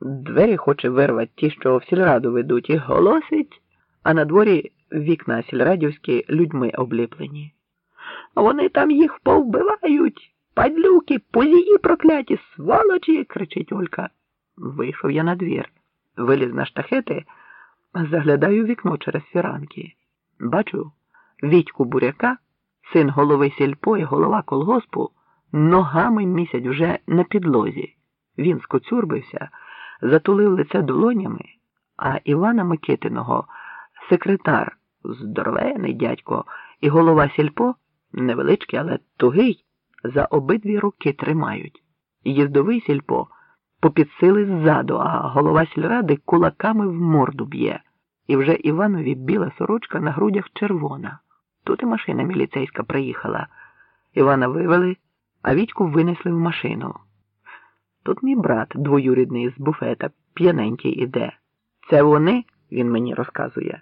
Двері хоче вирвати ті, що в сільраду ведуть, і голосить, а на дворі вікна сільрадівські людьми обліплені. Вони там їх повбивають, падлюки, позії прокляті, сволочі, кричить Олька. Вийшов я на двір, виліз на штахети, заглядаю в вікно через фіранки. Бачу Вітьку буряка, син голови сільпо і голова колгоспу, ногами місяць вже на підлозі. Він скоцюрбився, затулив лице долонями, а Івана Микитиного, секретар, здоровений дядько, і голова сільпо, невеличкий, але тугий, за обидві руки тримають. Їздовий сільпо попід сили ззаду, а голова сільради кулаками в морду б'є. І вже Іванові біла сорочка на грудях червона. Тут і машина міліцейська приїхала. Івана вивели, а Вітьку винесли в машину. Тут мій брат двоюрідний з буфета, п'яненький іде. Це вони, він мені розказує.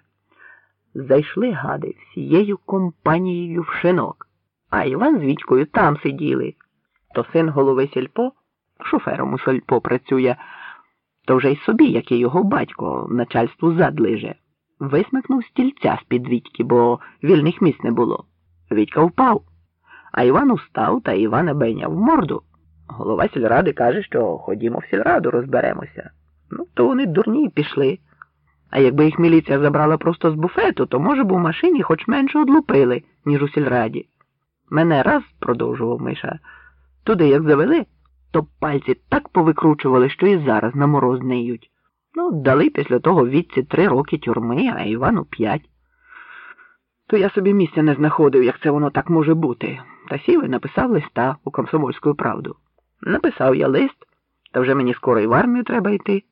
Зайшли гади всією компанією в шинок, а Іван з Вітькою там сиділи. То син голови сільпо, шофером у сільпо працює, то вже й собі, як і його батько, начальству задлиже. Висмикнув стільця з-під Вітьки, бо вільних місць не було. Вітька впав, а Іван устав та Івана бейняв в морду. Голова сільради каже, що ходімо в сільраду, розберемося. Ну, то вони дурні пішли. А якби їх міліція забрала просто з буфету, то, може б, у машині хоч менше одлупили, ніж у сільраді. Мене раз, продовжував Миша, туди як завели, то пальці так повикручували, що і зараз на мороз неють. Ну, дали після того віці три роки тюрми, а Івану п'ять. То я собі місця не знаходив, як це воно так може бути. Та сів і написав листа у комсомольську правду. Написав я лист, та вже мені скоро і в армію треба йти.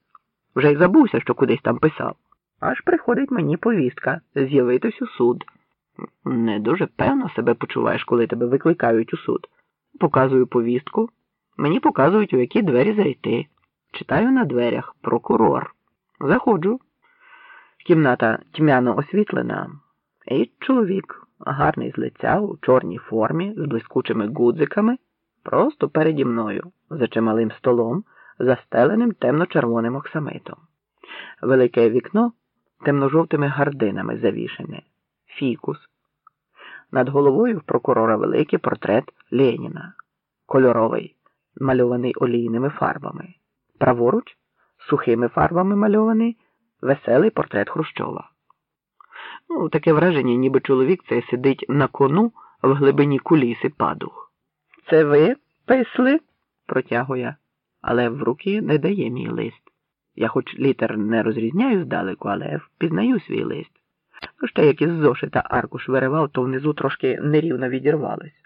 Вже й забувся, що кудись там писав. Аж приходить мені повістка з'явитись у суд. Не дуже певно себе почуваєш, коли тебе викликають у суд. Показую повістку. Мені показують, у які двері зайти. Читаю на дверях прокурор. Заходжу. Кімната тьмяно освітлена, і чоловік, гарний з лиця, у чорній формі, з блискучими гудзиками, просто переді мною, за чималим столом, застеленим темно-червоним оксамитом. Велике вікно темно-жовтими гардинами завішене, фікус. Над головою в прокурора великий портрет Леніна, кольоровий, мальований олійними фарбами. Праворуч, сухими фарбами мальований, веселий портрет Хрущова. Ну, таке враження, ніби чоловік цей сидить на кону в глибині куліси падух. Це ви писли? протягує, але в руки не дає мій лист. Я хоч літер не розрізняю здалеку, але впізнаю свій лист. Ну, ще як із зошита аркуш виривав, то внизу трошки нерівно відірвалось.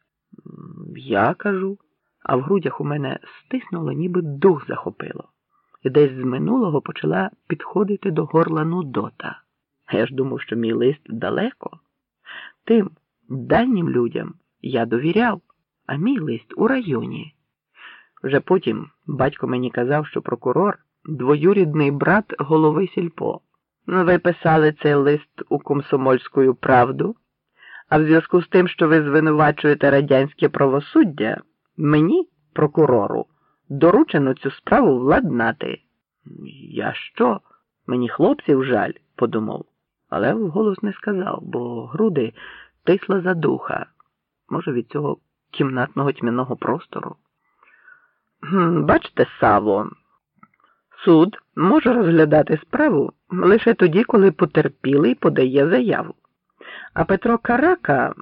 Я кажу, а в грудях у мене стиснуло, ніби дух захопило, і десь з минулого почала підходити до горла Нудота. Я ж думав, що мій лист далеко. Тим дальнім людям я довіряв, а мій лист у районі. Вже потім батько мені казав, що прокурор двоюрідний брат голови сільпо. Ну, ви писали цей лист у комсомольську правду, а в зв'язку з тим, що ви звинувачуєте радянське правосуддя, мені, прокурору, доручено цю справу владнати. Я що? Мені хлопців жаль, подумав, але вголос не сказав, бо груди тисла за духа, може, від цього кімнатного тьмяного простору. Бачите, Саво, суд може розглядати справу лише тоді, коли потерпілий подає заяву. А Петро Карака,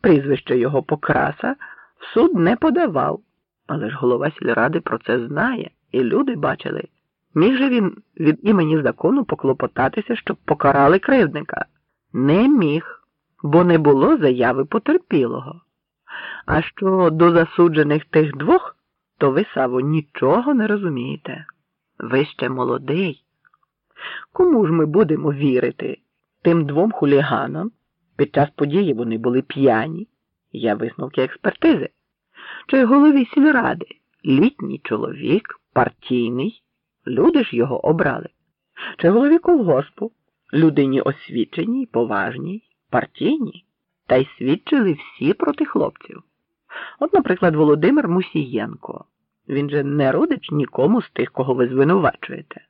прізвище його Покраса, в суд не подавав. Але ж голова сільради про це знає, і люди бачили. Міг же він від імені закону поклопотатися, щоб покарали кривдника? Не міг, бо не було заяви потерпілого. А що до засуджених тих двох, то ви, Саво, нічого не розумієте. Ви ще молодий. Кому ж ми будемо вірити? Тим двом хуліганам під час події вони були п'яні. Я висновки експертизи. Чи голові сільради? Літній чоловік, партійний. Люди ж його обрали. Чи голові колгоспу? Людині освіченій, поважній, партійній. Та й свідчили всі проти хлопців. От, наприклад, Володимир Мусієнко. Він же не родич нікому з тих, кого ви звинувачуєте.